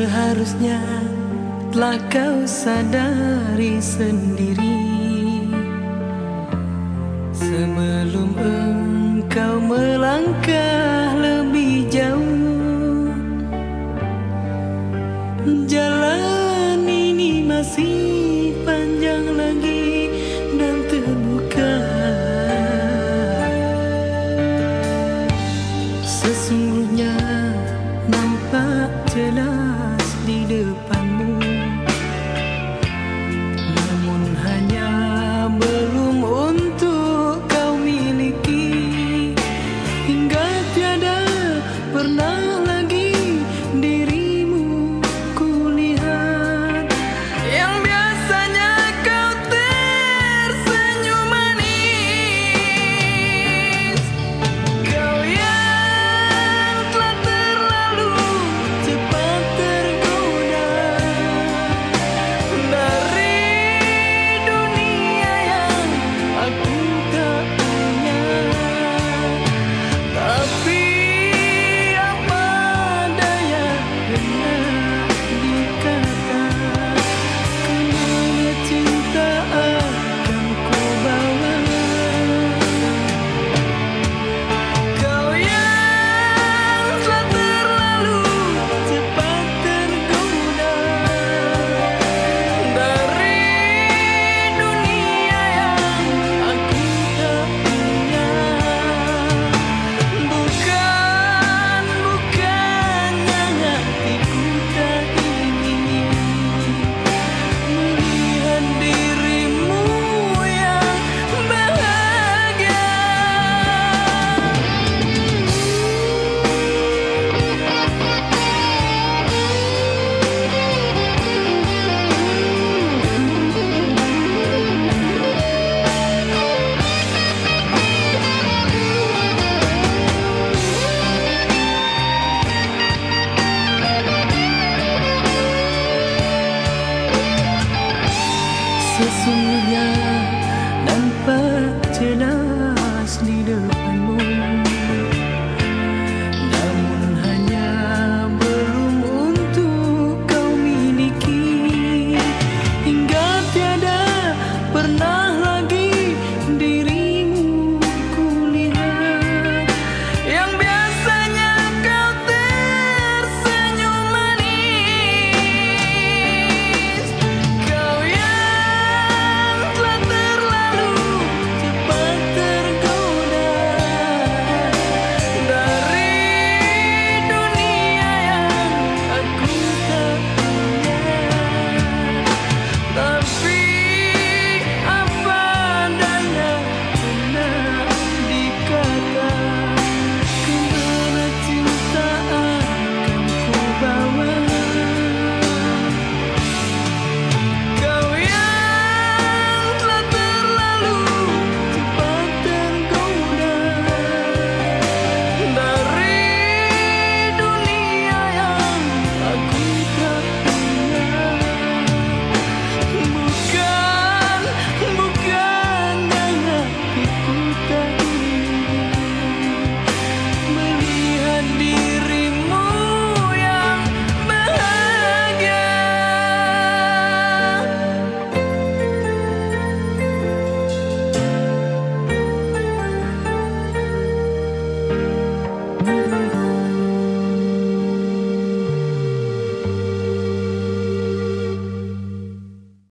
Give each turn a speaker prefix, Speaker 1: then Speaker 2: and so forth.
Speaker 1: Seharusnya telah kau sadari sendiri. Sebelum engkau melangkah lebih jauh Jalan ini masih panjang lagi dan terbuka. Sesungguhnya nampak jelas สัญญานั้นเปิดเธอน